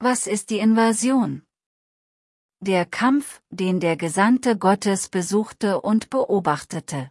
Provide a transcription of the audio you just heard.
Was ist die Invasion? Der Kampf, den der Gesandte Gottes besuchte und beobachtete.